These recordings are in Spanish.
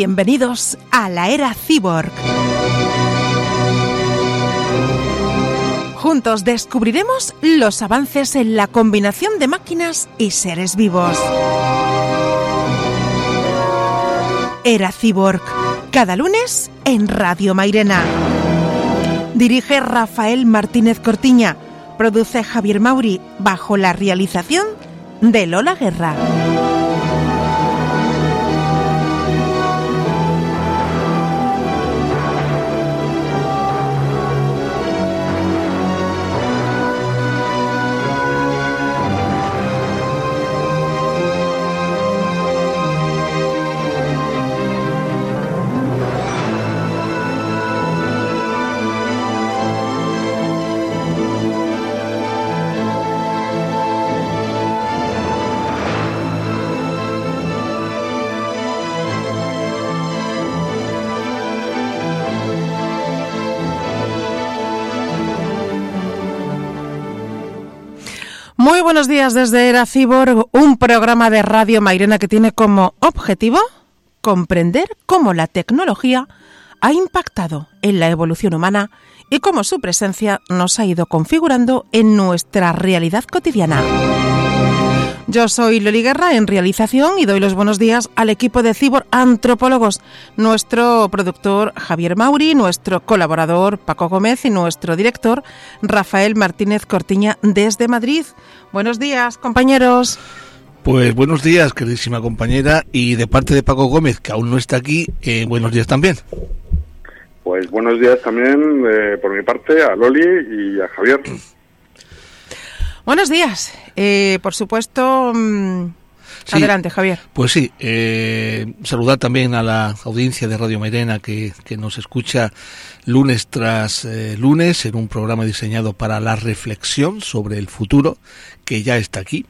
Bienvenidos a la era cyborg. Juntos descubriremos los avances en la combinación de máquinas y seres vivos. Era Cyborg, cada lunes en Radio Mairena. Dirige Rafael Martínez Cortiña, produce Javier Mauri bajo la realización de Lola Guerra. Muy buenos días desde Era Cibor, un programa de Radio Mairena que tiene como objetivo comprender cómo la tecnología ha impactado en la evolución humana y cómo su presencia nos ha ido configurando en nuestra realidad cotidiana. Yo soy Loli Guerra en realización y doy los buenos días al equipo de Cibor Antropólogos, nuestro productor Javier Mauri, nuestro colaborador Paco Gómez y nuestro director Rafael Martínez Cortiña desde Madrid. Buenos días, compañeros. Pues buenos días, queridísima compañera, y de parte de Paco Gómez, que aún no está aquí, eh, buenos días también. Pues buenos días también eh, por mi parte a Loli y a Javier. Buenos días. Eh, por supuesto, mm, Sí. adelante, Javier. Pues sí, eh, saludar también a la audiencia de Radio Mairena que, que nos escucha lunes tras eh, lunes en un programa diseñado para la reflexión sobre el futuro que ya está aquí.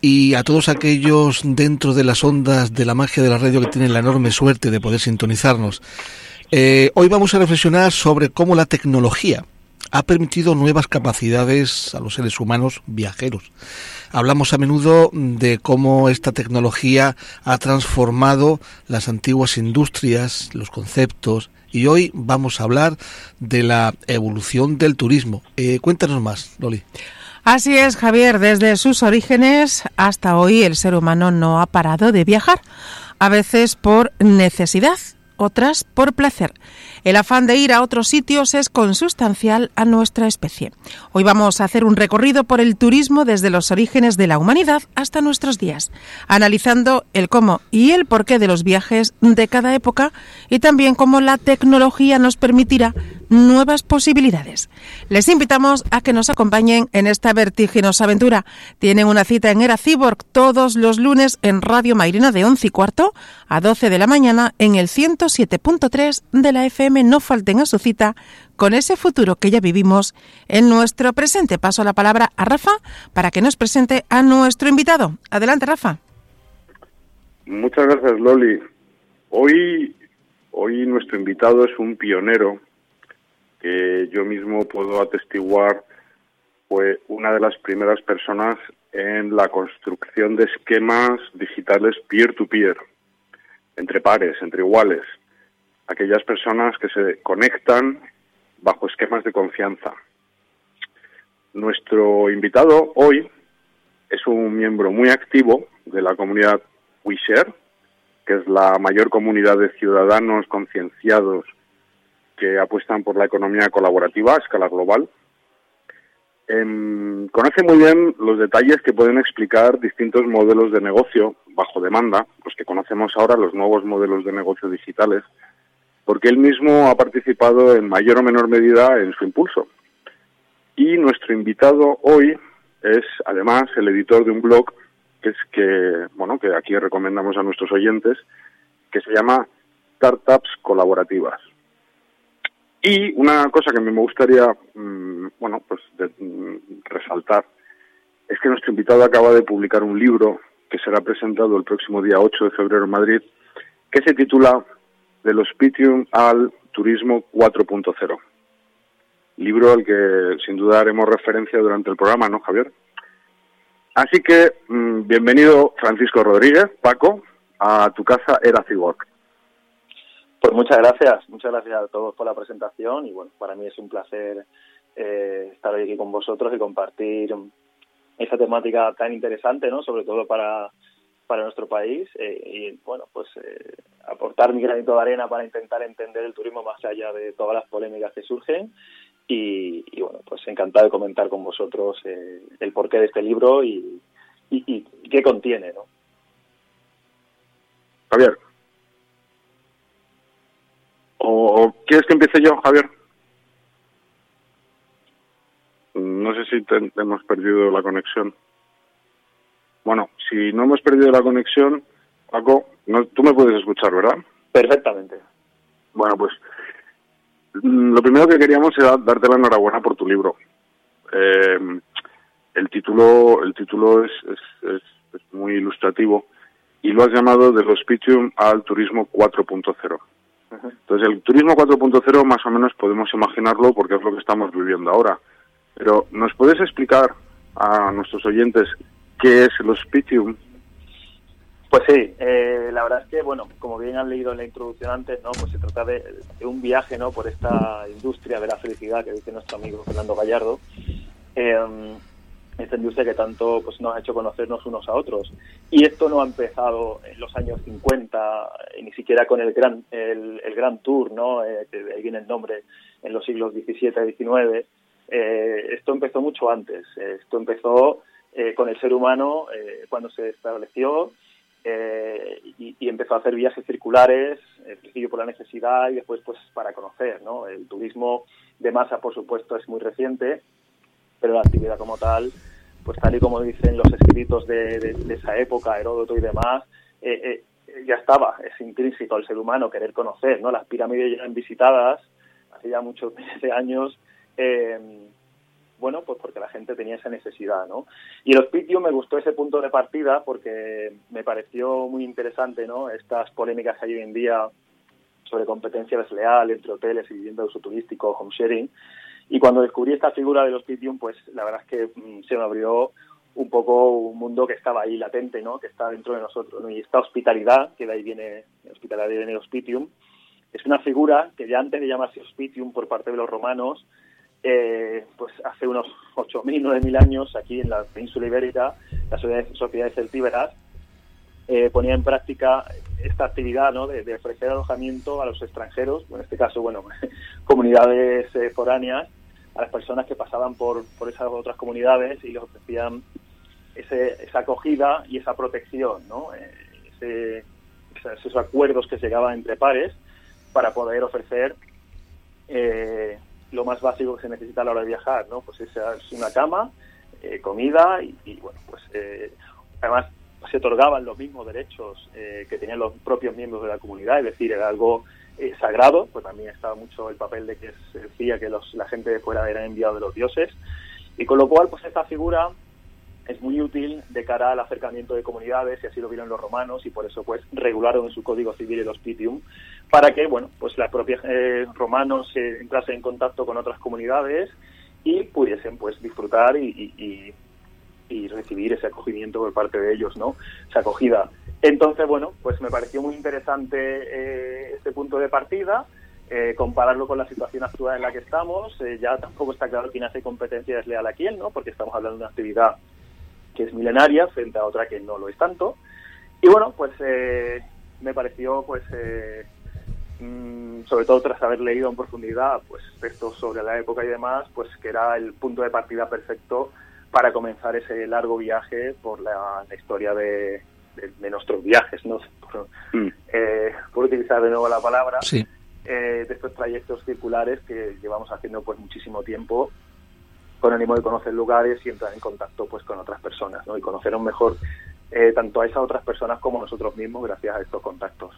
Y a todos aquellos dentro de las ondas de la magia de la radio que tienen la enorme suerte de poder sintonizarnos. Eh, hoy vamos a reflexionar sobre cómo la tecnología ha permitido nuevas capacidades a los seres humanos viajeros. Hablamos a menudo de cómo esta tecnología ha transformado las antiguas industrias, los conceptos, y hoy vamos a hablar de la evolución del turismo. Eh, cuéntanos más, Loli. Así es, Javier. Desde sus orígenes hasta hoy el ser humano no ha parado de viajar, a veces por necesidad, otras por placer. El afán de ir a otros sitios es consustancial a nuestra especie. Hoy vamos a hacer un recorrido por el turismo desde los orígenes de la humanidad hasta nuestros días, analizando el cómo y el porqué de los viajes de cada época y también cómo la tecnología nos permitirá nuevas posibilidades. Les invitamos a que nos acompañen en esta vertiginosa aventura. Tienen una cita en Era Cyborg todos los lunes en Radio Mairena de 11 y cuarto a 12 de la mañana en el 107.3 de la FM. No falten a su cita con ese futuro que ya vivimos en nuestro presente. Paso la palabra a Rafa para que nos presente a nuestro invitado. Adelante, Rafa. Muchas gracias, Loli. Hoy, hoy nuestro invitado es un pionero que yo mismo puedo atestiguar fue una de las primeras personas en la construcción de esquemas digitales peer-to-peer, entre pares, entre iguales, aquellas personas que se conectan bajo esquemas de confianza. Nuestro invitado hoy es un miembro muy activo de la comunidad WeShare, que es la mayor comunidad de ciudadanos concienciados que apuestan por la economía colaborativa a escala global. Em, conoce muy bien los detalles que pueden explicar distintos modelos de negocio bajo demanda, los que conocemos ahora, los nuevos modelos de negocio digitales, porque él mismo ha participado en mayor o menor medida en su impulso. Y nuestro invitado hoy es además el editor de un blog que es que, bueno, que aquí recomendamos a nuestros oyentes, que se llama Startups Colaborativas. Y una cosa que me gustaría, mmm, bueno, pues mmm, resaltar es que nuestro invitado acaba de publicar un libro que será presentado el próximo día 8 de febrero en Madrid, que se titula De los Pitium al Turismo 4.0. Libro al que sin duda haremos referencia durante el programa, ¿no, Javier? Así que mmm, bienvenido Francisco Rodríguez, Paco, a tu casa Era. Pues muchas gracias, muchas gracias a todos por la presentación y bueno, para mí es un placer eh, estar hoy aquí con vosotros y compartir esa temática tan interesante, ¿no? Sobre todo para, para nuestro país eh, y bueno, pues eh, aportar mi granito de arena para intentar entender el turismo más allá de todas las polémicas que surgen y, bueno, pues encantado de comentar con vosotros el porqué de este libro y, y, qué contiene, ¿no? Javier. ¿O quieres que empiece yo, Javier? No sé si hemos perdido la conexión. Bueno, si no hemos perdido la conexión, Paco, no, tú me puedes escuchar, ¿verdad? Perfectamente. Bueno, pues mm, lo primero que queríamos era darte la enhorabuena por tu libro. Eh, el título, el título es, es, muy ilustrativo y lo has llamado del hospitium al turismo 4.0. Entonces, el turismo 4.0 más o menos podemos imaginarlo porque es lo que estamos viviendo ahora. Pero, ¿nos puedes explicar a nuestros oyentes qué es el hospitium? Pues sí, eh, la verdad es que, bueno, como bien han leído en la introducción antes, ¿no? Pues se trata de, un viaje, ¿no? Por esta industria de la felicidad que dice nuestro amigo Fernando Gallardo. Eh, esta industria que tanto pues, nos ha hecho conocernos unos a otros. Y esto no ha empezado en los años 50, ni siquiera con el gran, el, el gran tour, ¿no? Eh, ahí viene el nombre, en los siglos XVII y XIX. Eh, esto empezó mucho antes. Esto empezó eh, con el ser humano cuando se estableció y, y, empezó a hacer viajes circulares, por la necesidad y después pues para conocer. ¿no? El turismo de masa, por supuesto, es muy reciente pero la actividad como tal, pues tal y como dicen los escritos de, esa época, Heródoto y demás, eh, eh, ya estaba, es intrínseco al ser humano querer conocer, ¿no? Las pirámides ya eran visitadas hace ya muchos miles de años, eh, bueno, pues porque la gente tenía esa necesidad, ¿no? Y el hospicio me gustó ese punto de partida porque me pareció muy interesante, ¿no? Estas polémicas que hay hoy en día sobre competencia desleal entre hoteles y vivienda de uso turístico, home sharing, y cuando descubrí esta figura del hospitium, pues la verdad es que mm, se me abrió un poco un mundo que estaba ahí latente, ¿no? Que está dentro de nosotros, ¿no? Y esta hospitalidad, que de ahí viene, hospitalidad viene hospitium, es una figura que ya antes de llamarse hospitium por parte de los romanos, eh, pues hace unos 8.000, 9.000 años, aquí en la península ibérica, las sociedades celtíberas eh, ponía en práctica esta actividad ¿no? de, ofrecer alojamiento a los extranjeros, en este caso, bueno, comunidades eh, foráneas, a las personas que pasaban por, por esas otras comunidades y les ofrecían ese, esa acogida y esa protección, ¿no? Eh, esos acuerdos que llegaban entre pares para poder ofrecer eh, lo más básico que se necesita a la hora de viajar, ¿no? Pues es una cama, eh, comida y, y, bueno, pues además se otorgaban los mismos derechos que tenían los propios miembros de la comunidad, es decir, era algo eh, sagrado, pues también estaba mucho el papel de que se decía que los, la gente de fuera era enviado de los dioses, y con lo cual pues esta figura es muy útil de cara al acercamiento de comunidades, y así lo vieron los romanos, y por eso pues regularon en su código civil el hospitium, para que, bueno, pues los propios eh, romanos se entrasen en contacto con otras comunidades y pudiesen pues disfrutar y, y, y recibir ese acogimiento por parte de ellos, ¿no? Esa acogida. Entonces, bueno, pues me pareció muy interesante eh, este punto de partida, eh, compararlo con la situación actual en la que estamos. Eh, ya tampoco está claro quién hace competencia desleal a quién, ¿no? Porque estamos hablando de una actividad que es milenaria frente a otra que no lo es tanto. Y bueno, pues me pareció, pues, mm, sobre todo tras haber leído en profundidad, pues, textos sobre la época y demás, pues que era el punto de partida perfecto para comenzar ese largo viaje por la historia de, de, nuestros viajes, ¿no? Por, mm. eh, por, utilizar de nuevo la palabra, eh, de estos trayectos circulares que llevamos haciendo pues muchísimo tiempo con ánimo de conocer lugares y entrar en contacto pues con otras personas, ¿no? Y conocer aún mejor eh, tanto a esas otras personas como nosotros mismos gracias a estos contactos.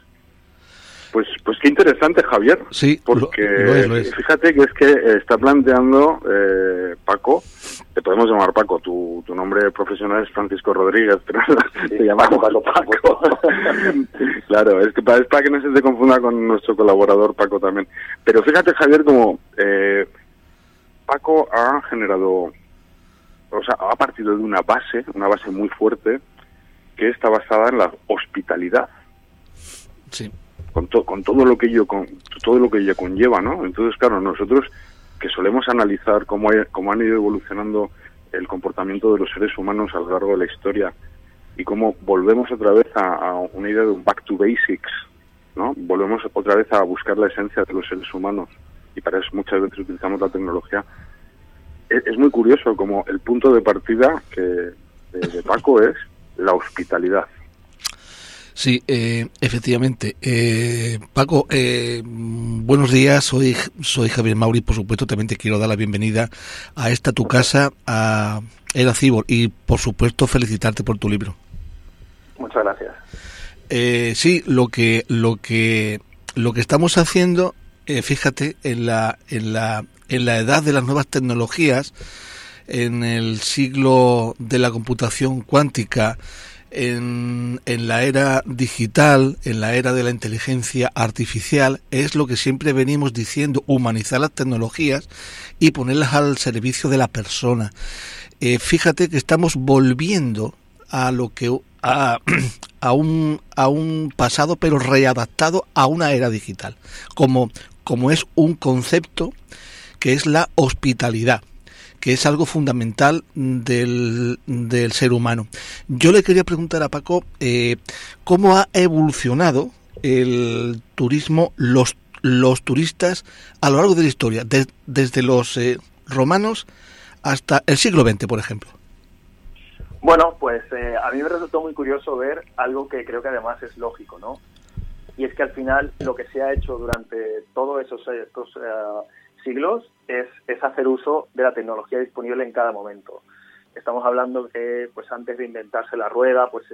Pues, pues qué interesante, Javier. Sí, porque fíjate que es que está planteando eh, Paco, te podemos llamar Paco, tu, tu nombre profesional es Francisco Rodríguez, pero te llamamos Paco Paco. claro, es que para, para que no se te confunda con nuestro colaborador Paco también. Pero fíjate, Javier, como eh, Paco ha generado, o sea, ha partido de una base, una base muy fuerte, que está basada en la hospitalidad. Sí con, con todo lo que ello con todo lo que ello conlleva, ¿no? Entonces, claro, nosotros que solemos analizar cómo, cómo han ido evolucionando el comportamiento de los seres humanos a lo largo de la historia y cómo volvemos otra vez a, una idea de un back to basics, ¿no? Volvemos otra vez a buscar la esencia de los seres humanos y para eso muchas veces utilizamos la tecnología. Es, es muy curioso como el punto de partida que de Paco es la hospitalidad. Sí, eh, efectivamente. Eh, Paco, eh, buenos días. Soy, soy Javier Mauri. Por supuesto, también te quiero dar la bienvenida a esta tu casa, a Era Cibor. Y, por supuesto, felicitarte por tu libro. Muchas gracias. sí, lo que, lo que, lo que estamos haciendo, fíjate, en la, en la, en la edad de las nuevas tecnologías, en el siglo de la computación cuántica, en, la era digital, en la era de la inteligencia artificial, es lo que siempre venimos diciendo, humanizar las tecnologías y ponerlas al servicio de la persona. Eh, fíjate que estamos volviendo a lo que a, a, un, a un pasado pero readaptado a una era digital, como, como es un concepto que es la hospitalidad que es algo fundamental del, del ser humano. Yo le quería preguntar a Paco eh, cómo ha evolucionado el turismo, los, los turistas a lo largo de la historia, desde los eh, romanos hasta el siglo XX, por ejemplo. Bueno, pues eh, a mí me resultó muy curioso ver algo que creo que además es lógico, ¿no? Y es que al final lo que se ha hecho durante todos esos estos, siglos es, es hacer uso de la tecnología disponible en cada momento. Estamos hablando que pues antes de inventarse la rueda, pues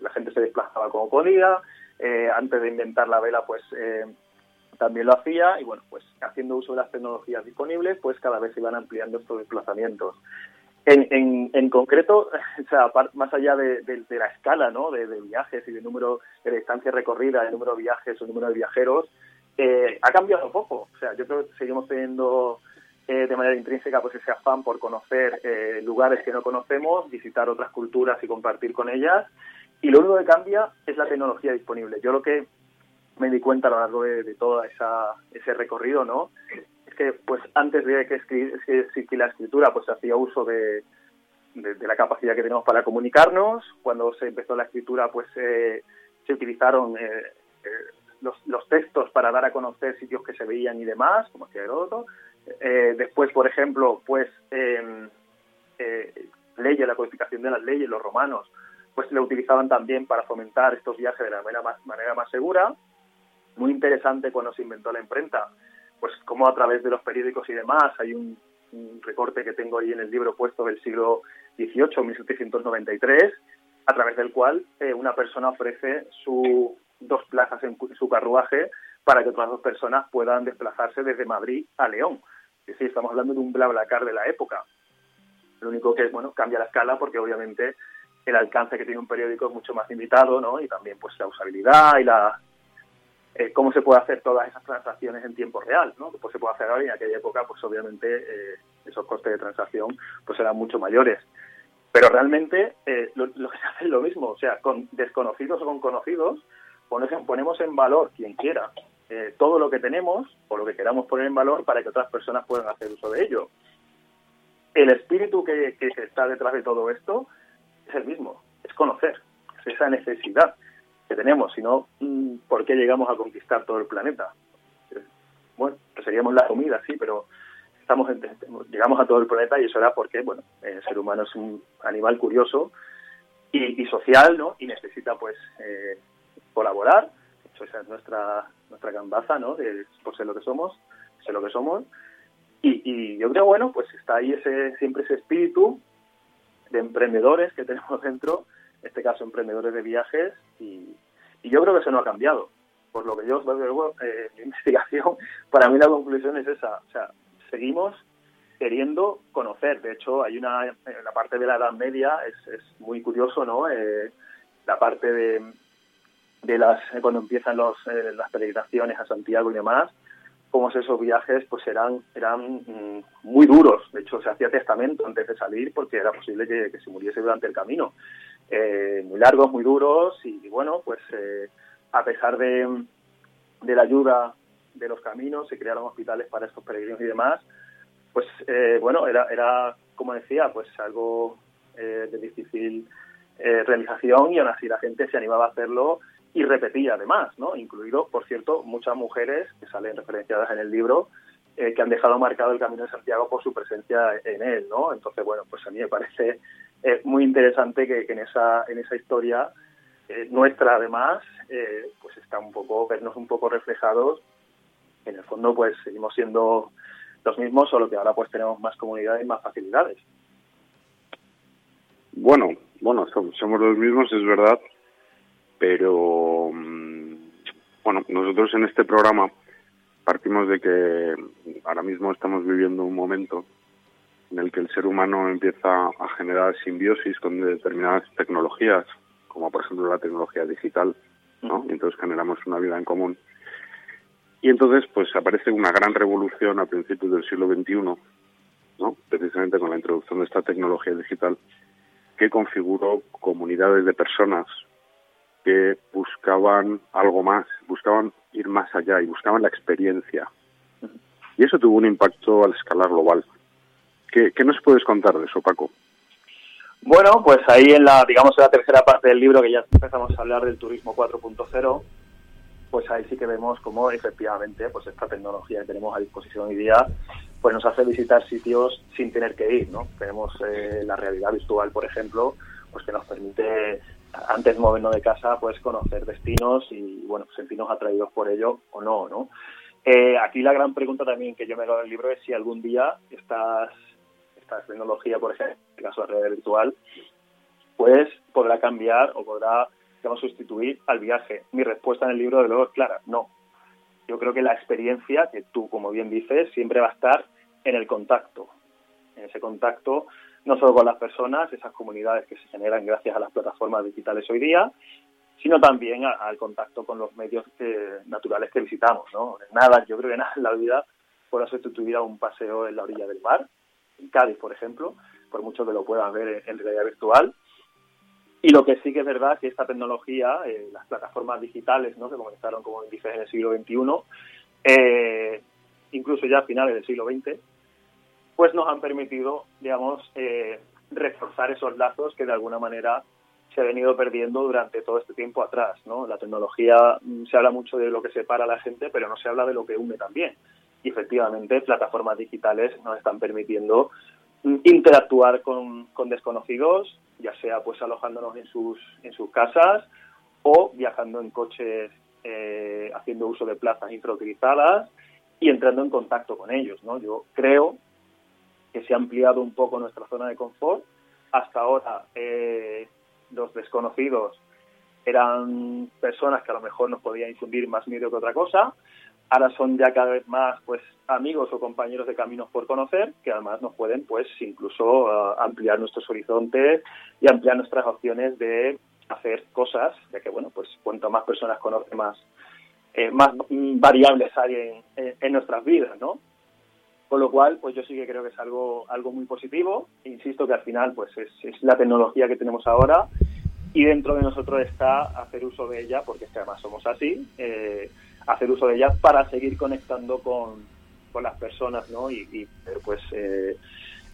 la gente se desplazaba como podía, eh, antes de inventar la vela, pues eh, también lo hacía y bueno, pues haciendo uso de las tecnologías disponibles, pues cada vez se iban ampliando estos desplazamientos. En, en, concreto, o sea, más allá de, la escala ¿no? de, viajes y de número de distancia recorrida, de número de viajes o número de viajeros, eh, ha cambiado poco. O sea, yo creo que seguimos teniendo eh, de manera intrínseca pues ese afán por conocer eh, lugares que no conocemos, visitar otras culturas y compartir con ellas. Y lo único que cambia es la tecnología disponible. Yo lo que me di cuenta a lo largo de, todo ese recorrido, ¿no? Es que pues antes de que existiera la escritura, pues se hacía uso de, la capacidad que tenemos para comunicarnos. Cuando se empezó la escritura, pues se utilizaron los, los, textos para dar a conocer sitios que se veían y demás, como hacía Heródoto. Eh, después, por ejemplo, pues eh, eh, leyes, la codificación de las leyes, los romanos, pues lo utilizaban también para fomentar estos viajes de la manera más, manera más segura. Muy interesante cuando se inventó la imprenta, pues como a través de los periódicos y demás, hay un, un recorte que tengo ahí en el libro puesto del siglo XVIII, 1793, a través del cual eh, una persona ofrece su, dos plazas en su carruaje para que otras dos personas puedan desplazarse desde Madrid a León. Decir, estamos hablando de un BlaBlaCar de la época. Lo único que, bueno, cambia la escala porque obviamente el alcance que tiene un periódico es mucho más limitado, ¿no? Y también, pues, la usabilidad y la... Eh, cómo se puede hacer todas esas transacciones en tiempo real, ¿no? Pues se puede hacer ahora y en aquella época, pues, obviamente, eh, esos costes de transacción, pues, eran mucho mayores. Pero realmente eh, lo, lo, que se hace es lo mismo, o sea, con desconocidos o con conocidos, ponemos en valor, quien quiera, eh, todo lo que tenemos o lo que queramos poner en valor para que otras personas puedan hacer uso de ello. El espíritu que, está detrás de todo esto es el mismo, es conocer, es esa necesidad que tenemos, si no, mm, ¿por qué llegamos a conquistar todo el planeta? Bueno, pues seríamos la comida, sí, pero estamos llegamos a todo el planeta y eso era porque, bueno, el ser humano es un animal curioso y, social, ¿no? Y necesita, pues, eh, colaborar, esa es nuestra nuestra gambaza, ¿no? De, por ser lo que somos, ser lo que somos. Y, y, yo creo, bueno, pues está ahí ese siempre ese espíritu de emprendedores que tenemos dentro, en este caso emprendedores de viajes, y, y yo creo que eso no ha cambiado. Por lo que yo veo eh, mi investigación, para mí la conclusión es esa, o sea, seguimos queriendo conocer. De hecho, hay una, en la parte de la Edad Media, es, es muy curioso, ¿no? Eh, la parte de, de las cuando empiezan los, eh, las peregrinaciones a Santiago y demás, como esos viajes pues eran eran mm, muy duros. De hecho, se hacía testamento antes de salir porque era posible que, se muriese durante el camino. Eh, muy largos, muy duros y, bueno, pues eh, a pesar de, de la ayuda de los caminos, se crearon hospitales para estos peregrinos y demás, pues eh, bueno, era, era, como decía, pues algo eh, de difícil eh, realización y aún así la gente se animaba a hacerlo y repetía además, ¿no? Incluido, por cierto, muchas mujeres que salen referenciadas en el libro que han dejado marcado el Camino de Santiago por su presencia en él, ¿no? Entonces, bueno, pues a mí me parece muy interesante que, en esa en esa historia nuestra además pues está un poco vernos un poco reflejados en el fondo pues seguimos siendo los mismos, solo que ahora pues tenemos más comunidades más facilidades. Bueno, bueno, somos los mismos, es verdad, pero mm, bueno, nosotros en este programa partimos de que ahora mismo estamos viviendo un momento en el que el ser humano empieza a generar simbiosis con determinadas tecnologías, como por ejemplo la tecnología digital, ¿no? Y entonces generamos una vida en común. Y entonces, pues aparece una gran revolución a principios del siglo XXI, ¿no? precisamente con la introducción de esta tecnología digital, que configuró comunidades de personas que buscaban algo más, buscaban ir más allá y buscaban la experiencia. Y eso tuvo un impacto a la escala global. ¿Qué, qué nos puedes contar de eso, Paco? Bueno, pues ahí en la, digamos, en la tercera parte del libro que ya empezamos a hablar del turismo 4.0, pues ahí sí que vemos cómo efectivamente pues esta tecnología que tenemos a disposición hoy día pues nos hace visitar sitios sin tener que ir, ¿no? Tenemos eh, la realidad virtual, por ejemplo, pues que nos permite antes de movernos de casa, pues conocer destinos y, bueno, sentirnos atraídos por ello o no, ¿no? Eh, aquí la gran pregunta también que yo me hago en el libro es si algún día estas, esta tecnología, por ejemplo, en este caso la realidad virtual, pues podrá cambiar o podrá a sustituir al viaje. Mi respuesta en el libro, de luego, es clara, no. Yo creo que la experiencia, que tú, como bien dices, siempre va a estar en el contacto. En ese contacto, no solo con las personas, esas comunidades que se generan gracias a las plataformas digitales hoy día, sino también al contacto con los medios naturales que visitamos. ¿no? Nada, yo creo que nada en la vida pueda sustituir a un paseo en la orilla del mar, en Cádiz, por ejemplo, por mucho que lo puedas ver en realidad virtual, y lo que sí que es verdad es que esta tecnología, eh, las plataformas digitales, ¿no? que comenzaron como índices en el siglo XXI, eh, incluso ya a finales del siglo XX, pues nos han permitido, digamos, eh, reforzar esos lazos que de alguna manera se ha venido perdiendo durante todo este tiempo atrás. ¿no? La tecnología mm, se habla mucho de lo que separa a la gente, pero no se habla de lo que une también. Y efectivamente, plataformas digitales nos están permitiendo mm, interactuar con, con desconocidos, ya sea pues alojándonos en sus, en sus casas o viajando en coches eh, haciendo uso de plazas infrautilizadas y entrando en contacto con ellos. Yo creo que se ha ampliado un poco nuestra zona de confort. Hasta ahora eh, los desconocidos eran personas que a lo mejor nos podían infundir más miedo que otra cosa ahora son ya cada vez más pues amigos o compañeros de caminos por conocer que además nos pueden pues incluso uh, ampliar nuestros horizontes y ampliar nuestras opciones de hacer cosas ya que bueno pues cuanto más personas conocen más eh, más variables hay en, nuestras vidas no con lo cual pues yo sí que creo que es algo algo muy positivo insisto que al final pues es, es la tecnología que tenemos ahora y dentro de nosotros está hacer uso de ella porque es que además somos así eh, hacer uso de ellas para seguir conectando con, con las personas ¿no? y, y pues eh,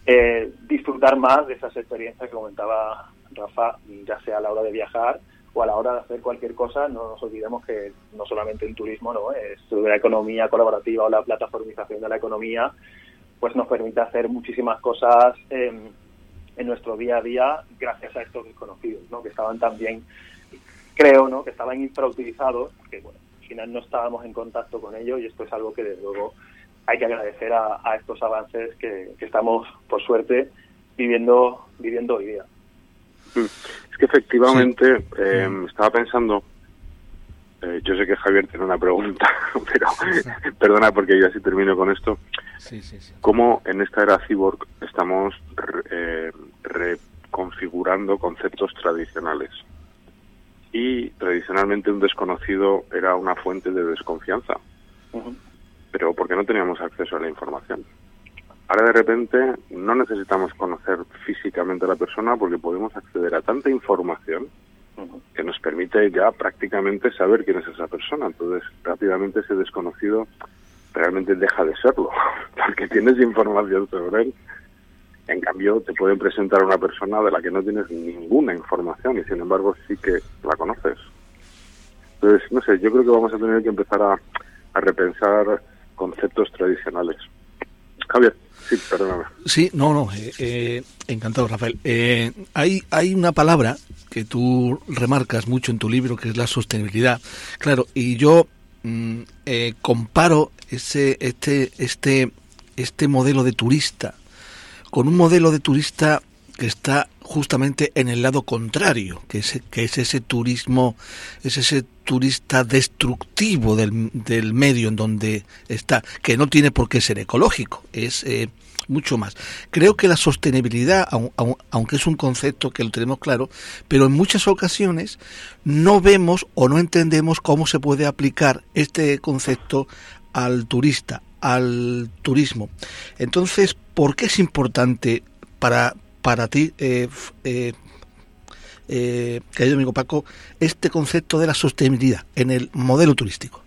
eh, disfrutar más de esas experiencias que comentaba Rafa, ya sea a la hora de viajar o a la hora de hacer cualquier cosa, no nos olvidemos que no solamente el turismo, ¿no? es la economía colaborativa o la plataformización de la economía, pues nos permite hacer muchísimas cosas en, en nuestro día a día gracias a estos desconocidos, ¿no? que estaban también, creo, ¿no? que estaban infrautilizados, que bueno, al final no estábamos en contacto con ellos y esto es algo que desde luego hay que agradecer a, estos avances que, estamos, por suerte, viviendo, viviendo hoy día. Mm. Es que efectivamente eh, estaba pensando, eh, yo sé que Javier tiene una pregunta, pero perdona porque yo así termino con esto. ¿Cómo en esta era cyborg estamos eh, reconfigurando conceptos tradicionales? y tradicionalmente un desconocido era una fuente de desconfianza, pero porque no teníamos acceso a la información. Ahora de repente no necesitamos conocer físicamente a la persona porque podemos acceder a tanta información que nos permite ya prácticamente saber quién es esa persona. Entonces, rápidamente ese desconocido realmente deja de serlo, porque tienes información sobre él. En cambio, te pueden presentar a una persona de la que no tienes ninguna información y sin embargo sí que la conoces. Entonces, no sé, yo creo que vamos a tener que empezar a, a repensar conceptos tradicionales. Javier. Sí, perdóname. Sí, no, no, eh, eh, encantado, Rafael. Eh, hay, hay una palabra que tú remarcas mucho en tu libro, que es la sostenibilidad. Claro, y yo mm, comparo ese, este, este, este modelo de turista con un modelo de turista que está justamente en el lado contrario, que es, que es ese turismo, es ese turista destructivo del, del medio en donde está, que no tiene por qué ser ecológico, es eh, mucho más. Creo que la sostenibilidad, aunque es un concepto que lo tenemos claro, pero en muchas ocasiones no vemos o no entendemos cómo se puede aplicar este concepto al turista, al turismo. Entonces, ¿por qué es importante para, para ti, eh, eh, eh, querido amigo Paco, este concepto de la sostenibilidad en el modelo turístico?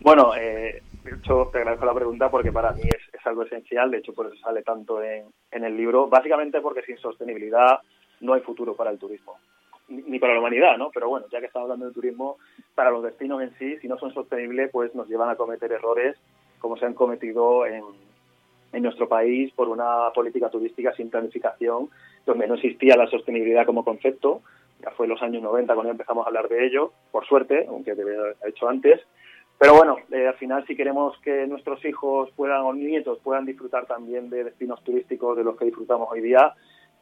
Bueno, eh, de hecho te agradezco la pregunta porque para mí es, algo esencial, de hecho por eso sale tanto en, en, el libro, básicamente porque sin sostenibilidad no hay futuro para el turismo, ni para la humanidad, ¿no? Pero bueno, ya que estamos hablando de turismo, para los destinos en sí, si no son sostenibles, pues nos llevan a cometer errores como se han cometido en, en nuestro país por una política turística sin planificación, donde no existía la sostenibilidad como concepto. Ya fue en los años 90 cuando empezamos a hablar de ello, por suerte, aunque debe haber hecho antes. Pero bueno, eh, al final si queremos que nuestros hijos puedan o nietos puedan disfrutar también de destinos turísticos de los que disfrutamos hoy día,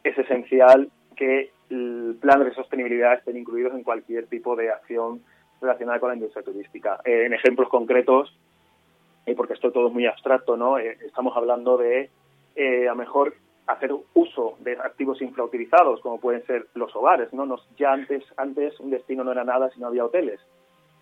es esencial que el plan de sostenibilidad estén incluidos en cualquier tipo de acción relacionada con la industria turística. Eh, en ejemplos concretos, porque esto todo es muy abstracto, ¿no? Eh, estamos hablando de, eh, a mejor, hacer uso de activos infrautilizados, como pueden ser los hogares, ¿no? Nos, ya antes, antes un destino no era nada si no había hoteles,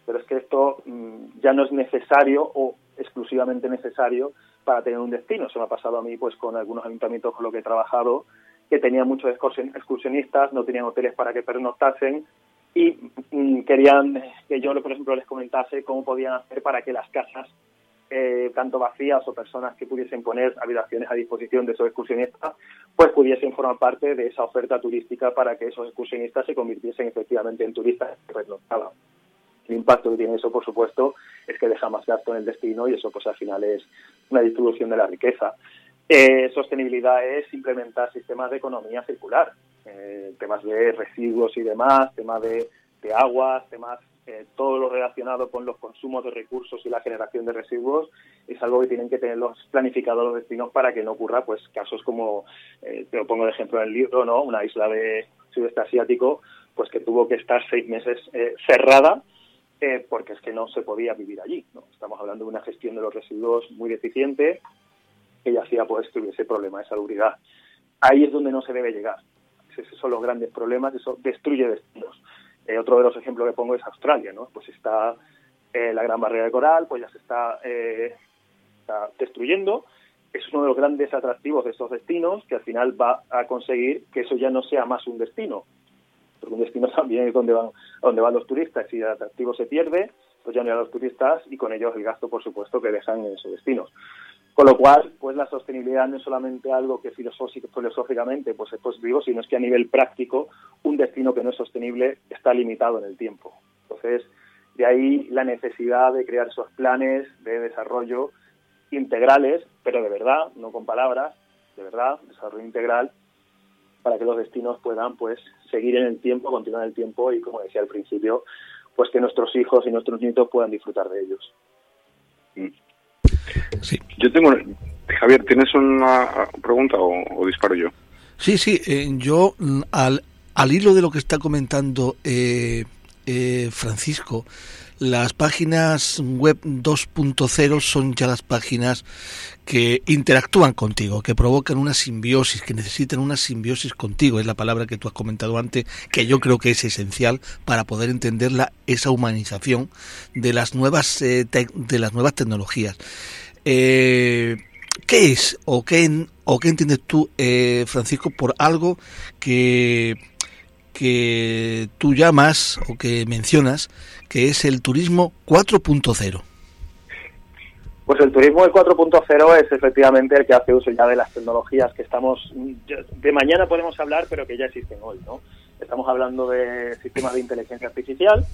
pero es que esto mm, ya no es necesario o exclusivamente necesario para tener un destino. Se me ha pasado a mí, pues, con algunos ayuntamientos con los que he trabajado, que tenían muchos excursionistas, no tenían hoteles para que pernoctasen y mm, querían que yo, por ejemplo, les comentase cómo podían hacer para que las casas eh, tanto vacías o personas que pudiesen poner habitaciones a disposición de esos excursionistas, pues pudiesen formar parte de esa oferta turística para que esos excursionistas se convirtiesen efectivamente en turistas El impacto que tiene eso, por supuesto, es que deja más gasto en el destino y eso, pues al final es una distribución de la riqueza. Eh, sostenibilidad es implementar sistemas de economía circular, eh, temas de residuos y demás, temas de, de aguas, temas eh, todo lo relacionado con los consumos de recursos y la generación de residuos es algo que tienen que tener los planificadores los destinos para que no ocurra pues casos como eh, te lo pongo de ejemplo en el libro no una isla de sudeste asiático pues que tuvo que estar seis meses eh, cerrada porque es que no se podía vivir allí ¿no? estamos hablando de una gestión de los residuos muy deficiente que ya hacía pues tuviese problema de salubridad. Ahí es donde no se debe llegar. Esos son los grandes problemas eso destruye destinos eh, otro de los ejemplos que pongo es Australia, ¿no? Pues está eh, la gran barrera de coral, pues ya se está, eh, destruyendo. Es uno de los grandes atractivos de estos destinos que al final va a conseguir que eso ya no sea más un destino. Porque un destino también es donde van, donde van los turistas. Si el atractivo se pierde, pues ya no hay los turistas y con ellos el gasto, por supuesto, que dejan en esos destinos. Con lo cual, pues la sostenibilidad no es solamente algo que filosóficamente pues es positivo, sino es que a nivel práctico un destino que no es sostenible está limitado en el tiempo. Entonces, de ahí la necesidad de crear esos planes de desarrollo integrales, pero de verdad, no con palabras, de verdad, desarrollo integral, para que los destinos puedan pues seguir en el tiempo, continuar en el tiempo y, como decía al principio, pues que nuestros hijos y nuestros nietos puedan disfrutar de ellos. Sí. Yo tengo. Javier, ¿tienes una pregunta o, disparo yo? Sí, sí. Eh, yo, mm, al, al hilo de lo que está comentando eh, eh, Francisco, las páginas web 2.0 son ya las páginas que interactúan contigo, que provocan una simbiosis, que necesitan una simbiosis contigo, es la palabra que tú has comentado antes, que yo creo que es esencial para poder entender la, esa humanización de las nuevas, eh, de las nuevas tecnologías. Eh, ¿Qué es o qué, o qué entiendes tú, eh, Francisco, por algo que que tú llamas o que mencionas, que es el turismo 4.0. Pues el turismo del 4.0 es efectivamente el que hace uso ya de las tecnologías que estamos, de mañana podemos hablar, pero que ya existen hoy, ¿no? Estamos hablando de sistemas de inteligencia artificial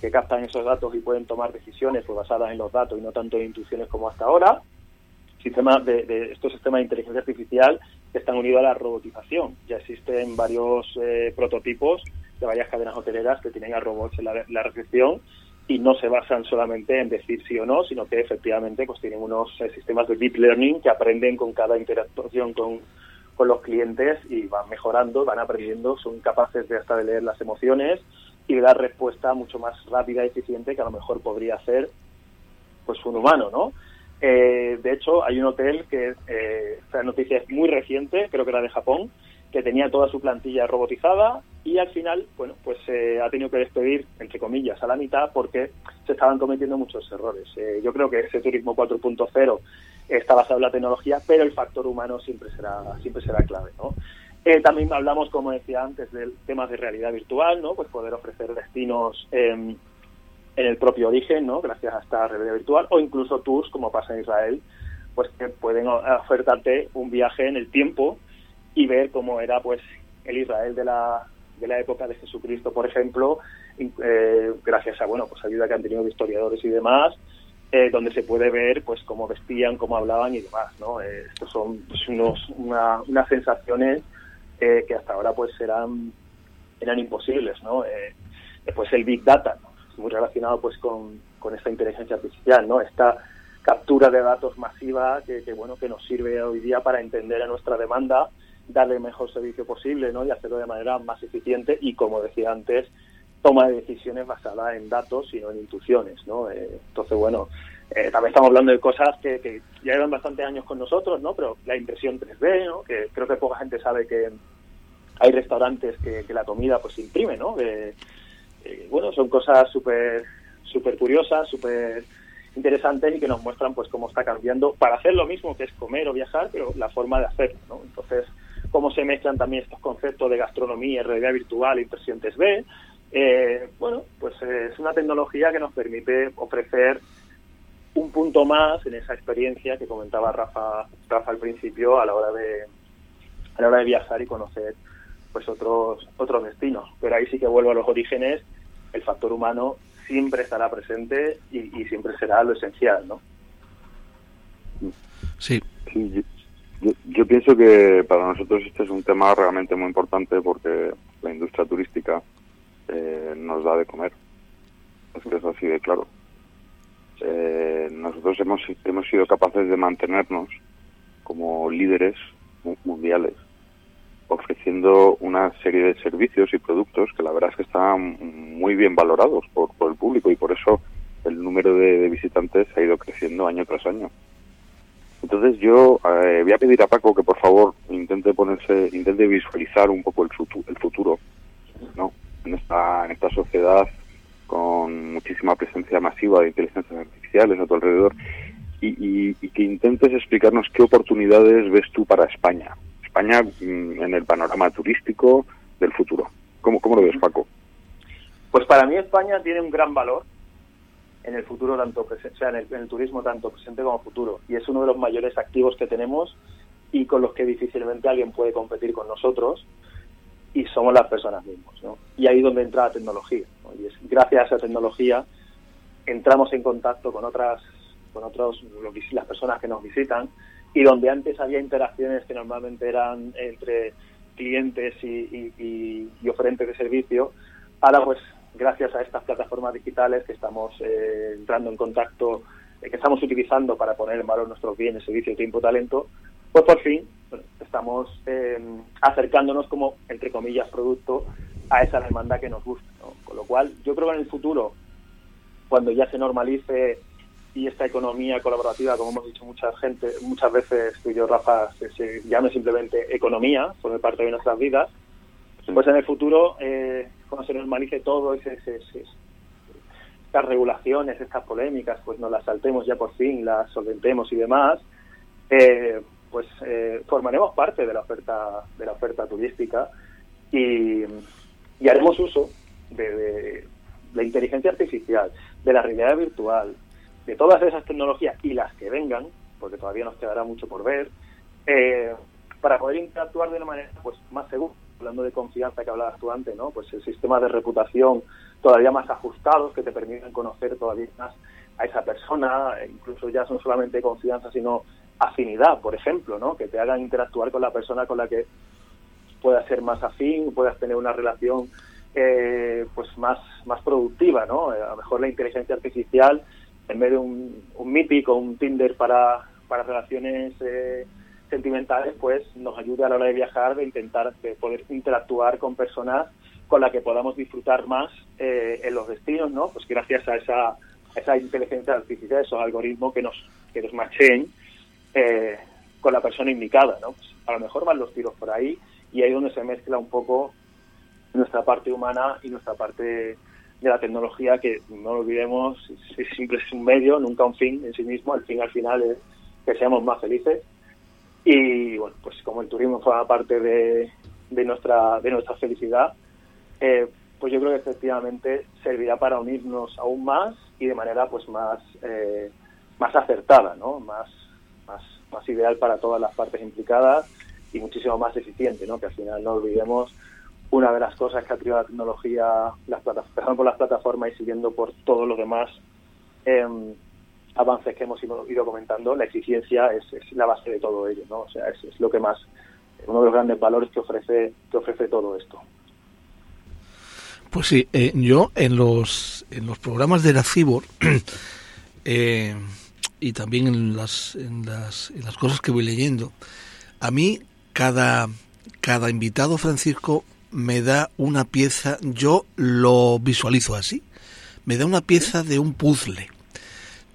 que captan esos datos y pueden tomar decisiones pues, basadas en los datos y no tanto en intuiciones como hasta ahora. Sistemas de, estos sistemas de inteligencia artificial que están unidos a la robotización. Ya existen varios eh, prototipos de varias cadenas hoteleras que tienen a robots en la, recepción y no se basan solamente en decir sí o no, sino que efectivamente pues tienen unos eh, sistemas de deep learning que aprenden con cada interacción con, con los clientes y van mejorando, van aprendiendo, son capaces de hasta de leer las emociones y de dar respuesta mucho más rápida y eficiente que a lo mejor podría hacer pues un humano, ¿no? Eh, de hecho, hay un hotel que eh, noticia es muy reciente, creo que era de Japón, que tenía toda su plantilla robotizada y al final, bueno, pues eh, ha tenido que despedir, entre comillas, a la mitad porque se estaban cometiendo muchos errores. Eh, yo creo que ese turismo 4.0 está basado en la tecnología, pero el factor humano siempre será siempre será clave, ¿no? Eh, también hablamos, como decía antes, del tema de realidad virtual, ¿no? Pues poder ofrecer destinos en el propio origen, ¿no? Gracias a esta realidad virtual, o incluso tours, como pasa en Israel, pues que pueden ofertarte un viaje en el tiempo y ver cómo era, pues, el Israel de la, de la época de Jesucristo, por ejemplo, eh, gracias a, bueno, pues ayuda que han tenido historiadores y demás, eh, donde se puede ver pues cómo vestían, cómo hablaban y demás, ¿no? Eh, estos son pues, unos, una, unas sensaciones eh, que hasta ahora pues eran eran imposibles, ¿no? después el big data, muy relacionado pues con, con esta inteligencia artificial, ¿no? Esta captura de datos masiva que, que, bueno que nos sirve hoy día para entender a nuestra demanda, darle el mejor servicio posible, ¿no? Y hacerlo de manera más eficiente y como decía antes, toma de decisiones basada en datos y no en intuiciones, ¿no? Eh, entonces, bueno, eh, también estamos hablando de cosas que, ya llevan bastantes años con nosotros, ¿no? Pero la impresión 3D, ¿no? Que creo que poca gente sabe que hay restaurantes que, la comida pues se imprime, ¿no? Eh, bueno, son cosas súper súper curiosas, súper interesantes y que nos muestran pues cómo está cambiando para hacer lo mismo que es comer o viajar, pero la forma de hacerlo, ¿no? Entonces, cómo se mezclan también estos conceptos de gastronomía, realidad virtual, impresión 3D, eh, bueno, pues es una tecnología que nos permite ofrecer un punto más en esa experiencia que comentaba Rafa, Rafa al principio a la hora de a la hora de viajar y conocer pues otros otros destinos. Pero ahí sí que vuelvo a los orígenes, el factor humano siempre estará presente y, siempre será lo esencial, ¿no? Sí. yo, yo, pienso que para nosotros este es un tema realmente muy importante porque la industria turística eh, nos da de comer. Es que es así de claro. Eh, nosotros hemos, hemos sido capaces de mantenernos como líderes mundiales, ofreciendo una serie de servicios y productos que la verdad es que están muy bien valorados por, el público y por eso el número de, visitantes ha ido creciendo año tras año. Entonces yo eh, voy a pedir a Paco que por favor intente ponerse, intente visualizar un poco el, futuro, el futuro, ¿no? en esta, en esta sociedad con muchísima presencia masiva de inteligencias artificiales a tu alrededor y, que intentes explicarnos qué oportunidades ves tú para España. España mm, en el panorama turístico del futuro. ¿Cómo, lo ves, Paco? Pues para mí España tiene un gran valor en el futuro, tanto o en el turismo tanto presente como futuro. Y es uno de los mayores activos que tenemos y con los que difícilmente alguien puede competir con nosotros y somos las personas mismas. Y ahí es donde entra la tecnología. Y es, gracias a esa tecnología entramos en contacto con otras, con otros, las personas que nos visitan y donde antes había interacciones que normalmente eran entre clientes y, y, oferentes de servicio, ahora pues gracias a estas plataformas digitales que estamos eh, entrando en contacto, eh, que estamos utilizando para poner en valor nuestros bienes, servicios, tiempo, talento, pues por fin estamos eh, acercándonos como, entre comillas, producto a esa demanda que nos gusta. Con lo cual, yo creo que en el futuro, cuando ya se normalice y esta economía colaborativa, como hemos dicho mucha gente, muchas veces tú y yo, Rafa, se, llame simplemente economía, forme parte de nuestras vidas, pues en el futuro, eh, cuando se normalice todo, ese, estas regulaciones, estas polémicas, pues nos las saltemos ya por fin, las solventemos y demás, eh, pues eh, formaremos parte de la oferta de la oferta turística y, haremos uso de, la inteligencia artificial, de la realidad virtual, de todas esas tecnologías y las que vengan, porque todavía nos quedará mucho por ver, eh, para poder interactuar de una manera pues más segura. Hablando de confianza que hablabas tú antes, ¿no? Pues el sistema de reputación todavía más ajustados que te permiten conocer todavía más a esa persona, incluso ya no solamente confianza, sino afinidad, por ejemplo, ¿no? Que te hagan interactuar con la persona con la que puedas ser más afín, puedas tener una relación eh, pues más, más productiva, ¿no? A lo mejor la inteligencia artificial, en vez de un, un Mythic o un Tinder para, para relaciones eh, sentimentales, pues nos ayude a la hora de viajar, de intentar de poder interactuar con personas con las que podamos disfrutar más eh, en los destinos, ¿no? Pues gracias a esa, esa inteligencia artificial, esos algoritmos que nos, que nos macheen eh, con la persona indicada, ¿no? Pues a lo mejor van los tiros por ahí y ahí es donde se mezcla un poco nuestra parte humana y nuestra parte de la tecnología que no lo olvidemos siempre es un medio nunca un fin en sí mismo el fin al final es que seamos más felices y bueno pues como el turismo forma parte de, de nuestra de nuestra felicidad eh, pues yo creo que efectivamente servirá para unirnos aún más y de manera pues más eh, más acertada no más más más ideal para todas las partes implicadas y muchísimo más eficiente no que al final no olvidemos una de las cosas que ha traído la tecnología las plataformas por las plataformas y siguiendo por todos los demás em, avances que hemos ido, comentando la eficiencia es, la base de todo ello no o sea es, es lo que más uno de los grandes valores que ofrece que ofrece todo esto. Pues sí, eh, yo en los, en los programas de la Cibor eh, y también en las, en, las, en las cosas que voy leyendo, a mí cada, cada invitado, Francisco, me da una pieza, yo lo visualizo así, me da una pieza de un puzzle.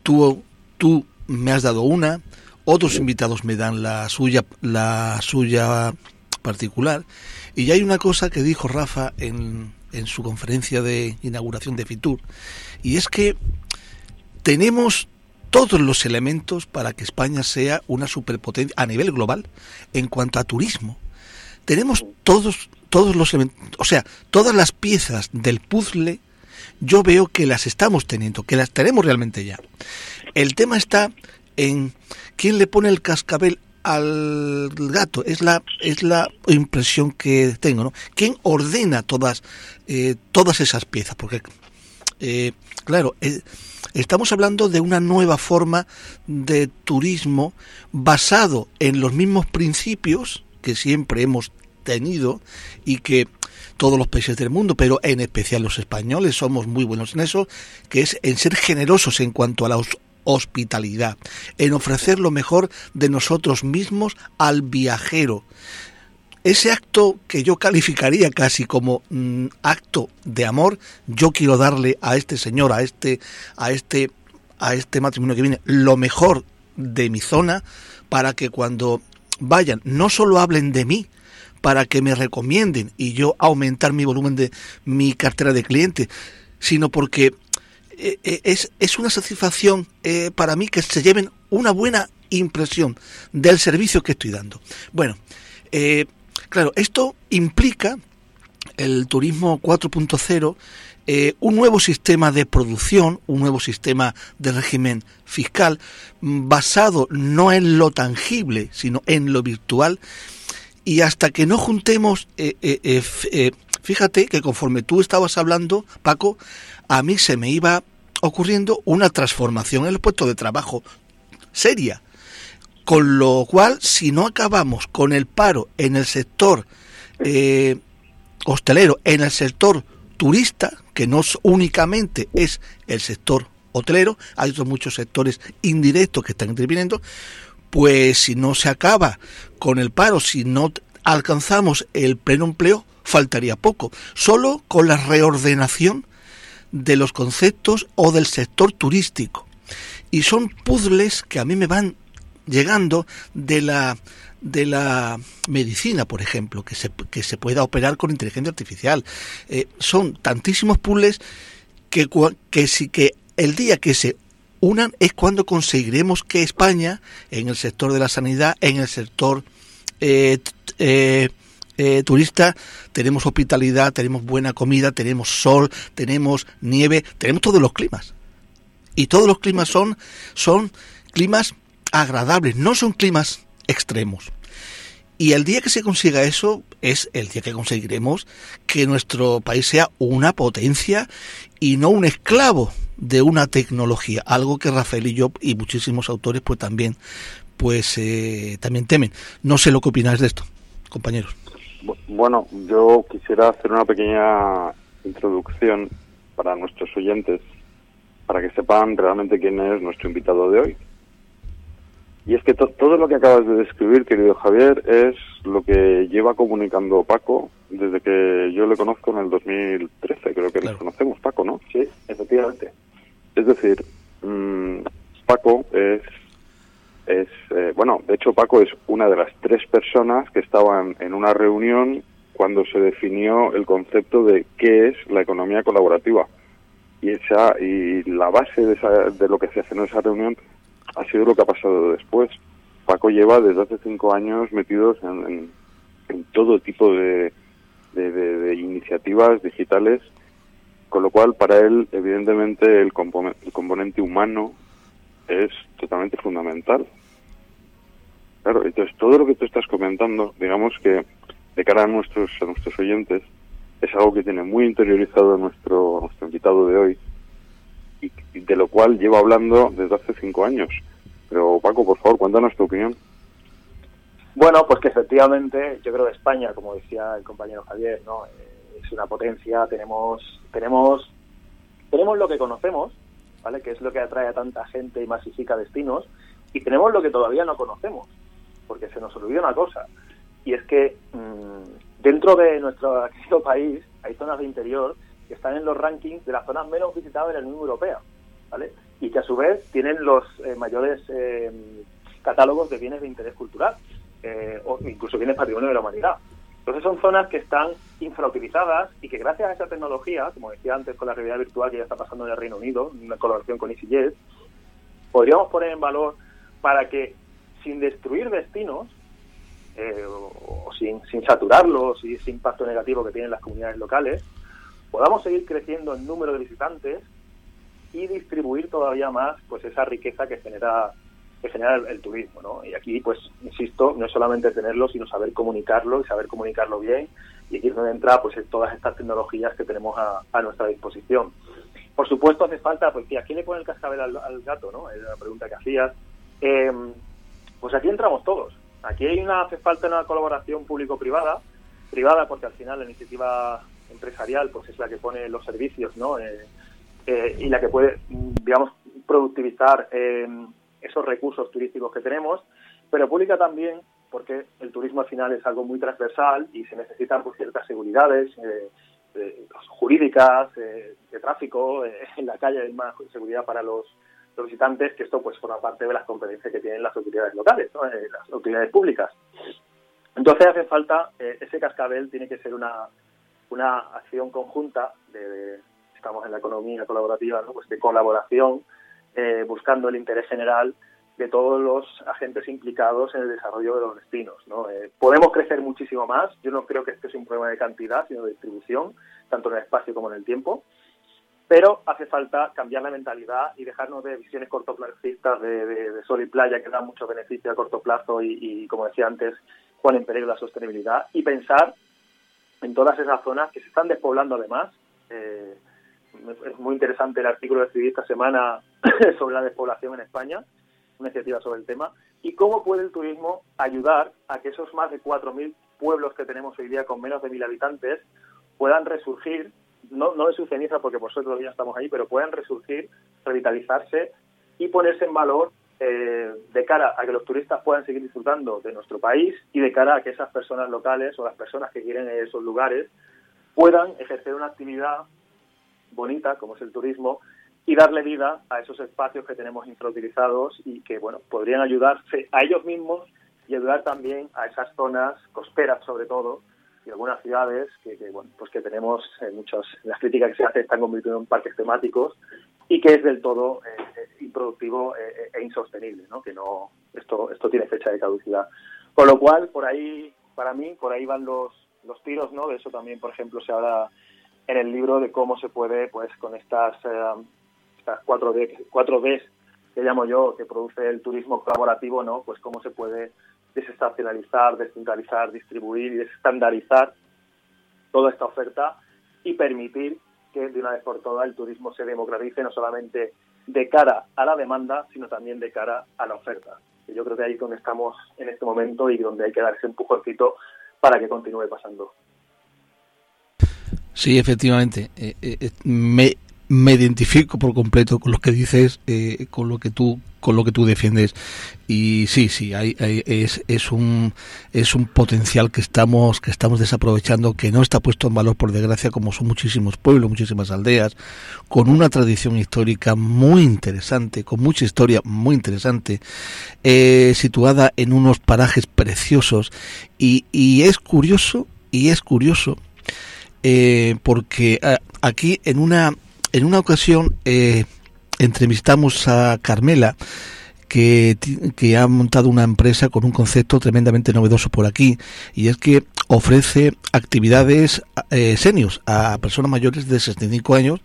Tú, tú me has dado una, otros invitados me dan la suya, la suya particular, y hay una cosa que dijo Rafa en, en su conferencia de inauguración de Fitur, y es que tenemos todos los elementos para que España sea una superpotencia a nivel global en cuanto a turismo. Tenemos todos todos los elementos, o sea, todas las piezas del puzzle yo veo que las estamos teniendo, que las tenemos realmente ya. El tema está en quién le pone el cascabel al gato es la es la impresión que tengo no quién ordena todas eh, todas esas piezas porque eh, claro eh, estamos hablando de una nueva forma de turismo basado en los mismos principios que siempre hemos tenido y que todos los países del mundo, pero en especial los españoles somos muy buenos en eso, que es en ser generosos en cuanto a la hospitalidad, en ofrecer lo mejor de nosotros mismos al viajero. Ese acto que yo calificaría casi como mm, acto de amor, yo quiero darle a este señor, a este, a este, a este matrimonio que viene, lo mejor de mi zona, para que cuando vayan, no solo hablen de mí, para que me recomienden y yo aumentar mi volumen de mi cartera de clientes, sino porque eh, eh, es, es, una satisfacción eh, para mí que se lleven una buena impresión del servicio que estoy dando. Bueno, claro, esto implica el turismo 4.0, un nuevo sistema de producción, un nuevo sistema de régimen fiscal basado no en lo tangible, sino en lo virtual. Y hasta que no juntemos, fíjate que conforme tú estabas hablando, Paco, a mí se me iba ocurriendo una transformación en el puesto de trabajo seria. Con lo cual, si no acabamos con el paro en el sector eh, hostelero, en el sector turista, que no únicamente es el sector hotelero, hay otros muchos sectores indirectos que están interviniendo, pues si no se acaba con el paro, si no alcanzamos el pleno empleo, faltaría poco. Solo con la reordenación de los conceptos o del sector turístico. Y son puzzles que a mí me van llegando de la de la medicina, por ejemplo, que se, que se pueda operar con inteligencia artificial. Eh, son tantísimos puzzles que, que, si, que el día que se unan es cuando conseguiremos que España, en el sector de la sanidad, en el sector eh, eh, eh, turista, tenemos hospitalidad, tenemos buena comida, tenemos sol, tenemos nieve, tenemos todos los climas. Y todos los climas son, son climas agradables, no son climas extremos. Y el día que se consiga eso es el día que conseguiremos que nuestro país sea una potencia y no un esclavo de una tecnología, algo que Rafael y yo y muchísimos autores pues también pues eh, también temen. No sé lo que opináis de esto, compañeros. Bueno, yo quisiera hacer una pequeña introducción para nuestros oyentes, para que sepan realmente quién es nuestro invitado de hoy. Y es que todo lo que acabas de describir, querido Javier, es lo que lleva comunicando Paco desde que yo le conozco en el 2013. Creo que le conocemos, Paco, ¿no? Sí, efectivamente. Es decir, mm, Paco es, es eh, bueno, de hecho Paco es una de las tres personas que estaban en una reunión cuando se definió el concepto de qué es la economía colaborativa. Y esa y la base de, esa, de lo que se hace en esa reunión ha sido lo que ha pasado después. Paco lleva desde hace cinco años metidos en, todo tipo de, de, iniciativas digitales, con lo cual para él, evidentemente, el, componente humano es totalmente fundamental. Claro, entonces todo lo que tú estás comentando, digamos que de cara a nuestros, a nuestros oyentes, es algo que tiene muy interiorizado nuestro, nuestro invitado de hoy de lo cual llevo hablando desde hace cinco años. Pero Paco, por favor, cuéntanos tu opinión. Bueno, pues que efectivamente yo creo que España, como decía el compañero Javier, no eh, es una potencia. Tenemos, tenemos, tenemos lo que conocemos, ¿vale? Que es lo que atrae a tanta gente y masifica destinos. Y tenemos lo que todavía no conocemos, porque se nos olvida una cosa y es que mmm, dentro de nuestro país hay zonas de interior que están en los rankings de las zonas menos visitadas de la Unión Europea, Y que a su vez tienen los eh, mayores eh, catálogos de bienes de interés cultural, eh, o incluso bienes patrimonio de la humanidad. Entonces son zonas que están infrautilizadas y que gracias a esa tecnología, como decía antes con la realidad virtual que ya está pasando en el Reino Unido, en colaboración con EasyJet, podríamos poner en valor para que sin destruir destinos, o, sin, sin saturarlos y ese impacto negativo que tienen las comunidades locales, podamos seguir creciendo en número de visitantes y distribuir todavía más pues esa riqueza que genera que genera el, turismo ¿no? y aquí pues insisto no es solamente tenerlo sino saber comunicarlo y saber comunicarlo bien. Y aquí es donde entra pues todas estas tecnologías que tenemos a, nuestra disposición. Por supuesto hace falta pues ¿a quién le pone el cascabel al, gato no es la pregunta que hacías. Em, pues aquí entramos todos. Aquí hay una hace falta una colaboración público privada privada porque al final la iniciativa empresarial pues es la que pone los servicios ¿no? Eh, eh, y la que puede, digamos, productivizar eh, esos recursos turísticos que tenemos, pero pública también porque el turismo al final es algo muy transversal y se necesitan pues, ciertas seguridades jurídicas, de tráfico, en la calle hay más seguridad para los, visitantes, que esto pues forma parte de las competencias que tienen las autoridades locales, las autoridades públicas. Entonces hace falta, ese cascabel tiene que ser una, una acción conjunta, de, estamos en la economía colaborativa, ¿no? pues de colaboración, eh, buscando el interés general de todos los agentes implicados en el desarrollo de los destinos. ¿no? Eh, podemos crecer muchísimo más, yo no creo que este sea un problema de cantidad, sino de distribución, tanto en el espacio como en el tiempo, pero hace falta cambiar la mentalidad y dejarnos de visiones cortoplacistas de, de, sol y playa que dan mucho beneficio a corto plazo y, como decía antes, ponen en peligro la sostenibilidad y pensar en todas esas zonas que se están despoblando además. Eh, es muy interesante el artículo que escribí esta semana sobre la despoblación en España, una iniciativa sobre el tema, y cómo puede el turismo ayudar a que esos más de 4.000 pueblos que tenemos hoy día con menos de 1.000 habitantes puedan resurgir, no, no de su ceniza porque por suerte todavía estamos ahí, pero puedan resurgir, revitalizarse y ponerse en valor eh, de cara a que los turistas puedan seguir disfrutando de nuestro país y de cara a que esas personas locales o las personas que quieren esos lugares puedan ejercer una actividad bonita como es el turismo y darle vida a esos espacios que tenemos infrautilizados y que bueno podrían ayudarse a ellos mismos y ayudar también a esas zonas costeras sobre todo y algunas ciudades que, bueno pues que tenemos eh, muchas las críticas que se hacen están convirtiendo en parques temáticos y que es del todo eh, eh, improductivo eh, e insostenible, ¿no? Que no esto esto tiene fecha de caducidad. Con lo cual, por ahí, para mí, por ahí van los los tiros, ¿no? De eso también, por ejemplo, se habla en el libro de cómo se puede, pues, con estas, eh, estas cuatro, D, cuatro Ds que llamo yo, que produce el turismo colaborativo, ¿no? Pues cómo se puede desestacionalizar, descentralizar, distribuir y desestandarizar toda esta oferta y permitir que de una vez por todas el turismo se democratice no solamente de cara a la demanda, sino también de cara a la oferta. Y yo creo que ahí es donde estamos en este momento y donde hay que dar ese empujoncito para que continúe pasando. Sí, efectivamente. Eh, eh, me, me identifico por completo con lo que dices, eh, con lo que tú con lo que tú defiendes y sí sí hay, es, es un es un potencial que estamos que estamos desaprovechando que no está puesto en valor por desgracia como son muchísimos pueblos muchísimas aldeas con una tradición histórica muy interesante con mucha historia muy interesante eh, situada en unos parajes preciosos y, y es curioso y es curioso eh, porque aquí en una en una ocasión eh, entrevistamos a Carmela, que, que, ha montado una empresa con un concepto tremendamente novedoso por aquí, y es que ofrece actividades eh, seniors a personas mayores de 65 años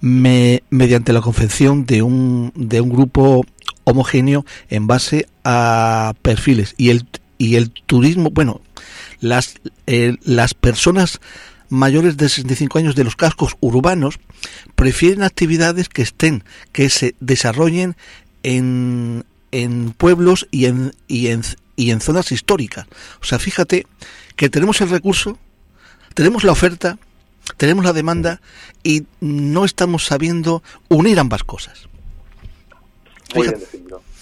mediante la confección de un, de un grupo homogéneo en base a perfiles. Y el, y el turismo, bueno, las, eh, las personas mayores de 65 años de los cascos urbanos prefieren actividades que estén, que se desarrollen en, en pueblos y en, y, en, y en zonas históricas. O sea, fíjate que tenemos el recurso, tenemos la oferta, tenemos la demanda y no estamos sabiendo unir ambas cosas. Fíjate,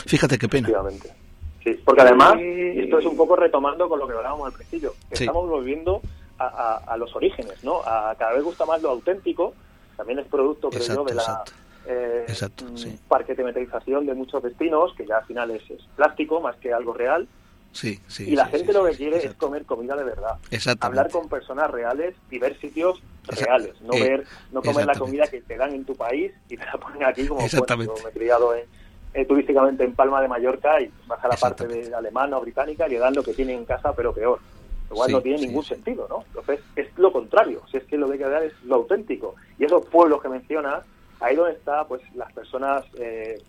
fíjate qué pena. Sí, porque además, esto es un poco retomando con lo que hablábamos al principio, estamos volviendo a, los orígenes, ¿no? A cada vez gusta más lo auténtico, también es producto, creo yo, de la eh, mm, parquetematización de muchos destinos, que ya al final es, plástico más que algo real. Sí, sí, y la gente lo que quiere es comer comida de verdad. Hablar con personas reales y ver sitios reales. No eh, ver no comer la comida que te dan en tu país y te la ponen aquí como bueno, me he criado eh, turísticamente en Palma de Mallorca y vas a la parte de alemana o británica y le dan lo que tienen en casa, pero peor igual no tiene ningún sentido, ¿no? Entonces es lo contrario, si es que lo que hay que dar es lo auténtico. Y esos pueblos que mencionas, ahí donde está, pues las personas eh,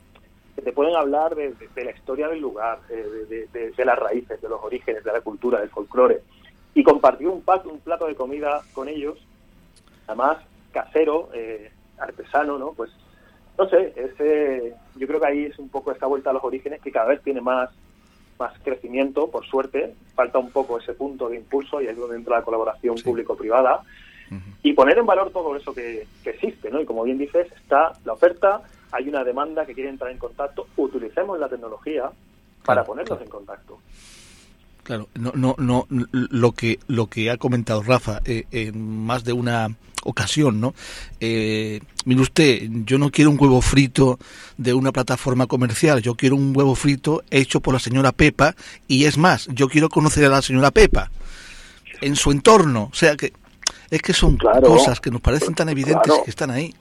que te pueden hablar de, la historia del lugar, de, las raíces, de los orígenes, de la cultura, del folclore, y compartir un, plato, un plato de comida con ellos, además casero, eh, artesano, ¿no? Pues no sé, ese, yo creo que ahí es un poco esta vuelta a los orígenes que cada vez tiene más más crecimiento, por suerte, falta un poco ese punto de impulso y ahí es donde entra la colaboración público-privada. Y poner en valor todo eso que, existe, ¿no? Y como bien dices, está la oferta, hay una demanda que quiere entrar en contacto, utilicemos la tecnología para ponernos en contacto. Claro, no, no, no, lo que, lo que ha comentado Rafa eh, en más de una ocasión, ¿no? Eh, mire usted, yo no quiero un huevo frito de una plataforma comercial, yo quiero un huevo frito hecho por la señora Pepa y es más, yo quiero conocer a la señora Pepa en su entorno, o sea que es que son cosas que nos parecen tan evidentes que están ahí.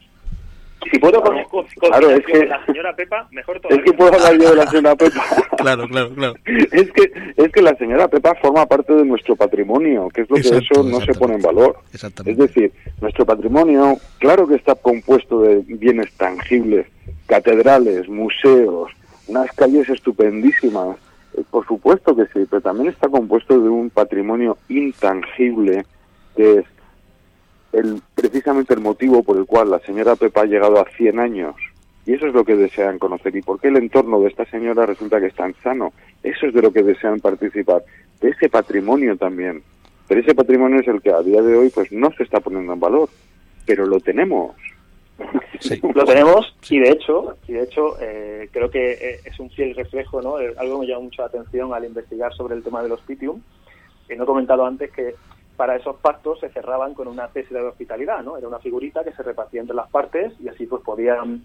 Si puedo con, claro, es que, la señora Pepa, mejor todavía. Es que puedo hablar yo de la señora Pepa. claro, claro, claro. Es que, es que la señora Pepa forma parte de nuestro patrimonio, que es lo que eso no se pone en valor. Es decir, nuestro patrimonio, claro que está compuesto de bienes tangibles, catedrales, museos, unas calles estupendísimas. Eh, por supuesto que sí, pero también está compuesto de un patrimonio intangible que es el, precisamente el motivo por el cual la señora Pepa ha llegado a 100 años. Y eso es lo que desean conocer. ¿Y por qué el entorno de esta señora resulta que es tan sano? Eso es de lo que desean participar. De ese patrimonio también. Pero ese patrimonio es el que a día de hoy pues no se está poniendo en valor. Pero lo tenemos. Lo tenemos y de hecho, y de hecho eh, creo que eh, es un fiel reflejo, ¿no? Eh, algo me llama mucho la atención al investigar sobre el tema de los pitium. Que no he comentado antes que para esos pactos se cerraban con una césida de hospitalidad, ¿no? Era una figurita que se repartía entre las partes y así pues podían,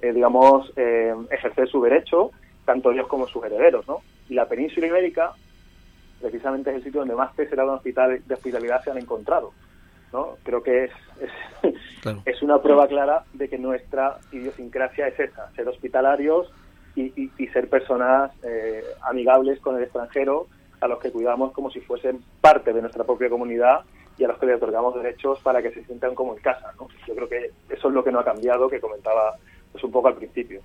eh, digamos, eh, ejercer su derecho tanto ellos como sus herederos, ¿no? Y la península ibérica precisamente es el sitio donde más césida de hospitalidad se han encontrado, ¿no? Creo que es, es, una prueba clara de que nuestra idiosincrasia es esa, ser hospitalarios y, ser personas eh, amigables con el extranjero a los que cuidamos como si fuesen parte de nuestra propia comunidad y a los que le otorgamos derechos para que se sientan como en casa. ¿no? Yo creo que eso es lo que no ha cambiado, que comentaba pues, un poco al principio.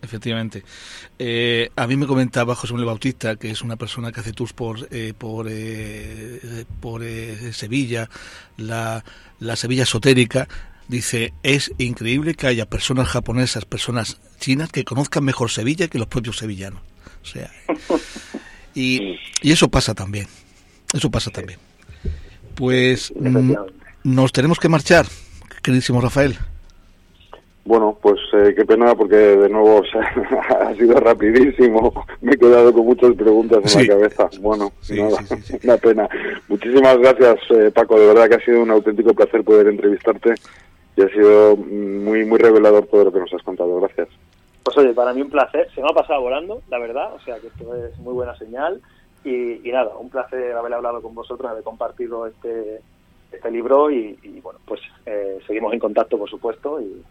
Efectivamente. Eh, a mí me comentaba José Manuel Bautista, que es una persona que hace tours por, eh, por, eh, por Sevilla, la, la Sevilla esotérica. Dice, es increíble que haya personas japonesas, personas chinas que conozcan mejor Sevilla que los propios sevillanos. O sea, y, y eso pasa también. Eso pasa también. Pues mm, nos tenemos que marchar, queridísimo Rafael. Bueno, pues eh, qué pena porque de nuevo ha sido rapidísimo. Me he quedado con muchas preguntas en la cabeza. Bueno, nada, una pena. Muchísimas gracias, eh, Paco. De verdad que ha sido un auténtico placer poder entrevistarte y ha sido muy muy revelador todo lo que nos has contado. Gracias. Pues oye, para mí un placer. Se me ha pasado volando, la verdad. O sea que esto es muy buena señal. Y, nada, un placer haber hablado con vosotros, haber compartido este, este libro y, bueno, pues eh, seguimos en contacto, por supuesto. y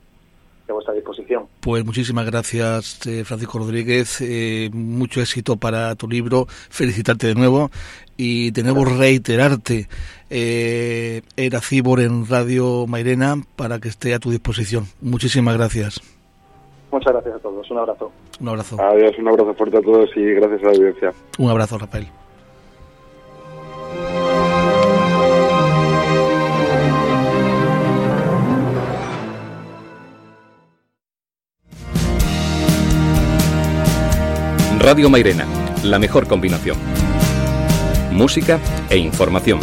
a vuestra disposición. Pues muchísimas gracias, eh, Francisco Rodríguez. Eh, mucho éxito para tu libro. Felicitarte de nuevo y nuevo reiterarte eh, era Cibor en Radio Mairena para que esté a tu disposición. Muchísimas gracias. Muchas gracias a todos. Un abrazo. Un abrazo. Adiós, un abrazo fuerte a todos y gracias a la audiencia. Un abrazo, Rafael. Radio Mairena, la mejor combinación. Música e información.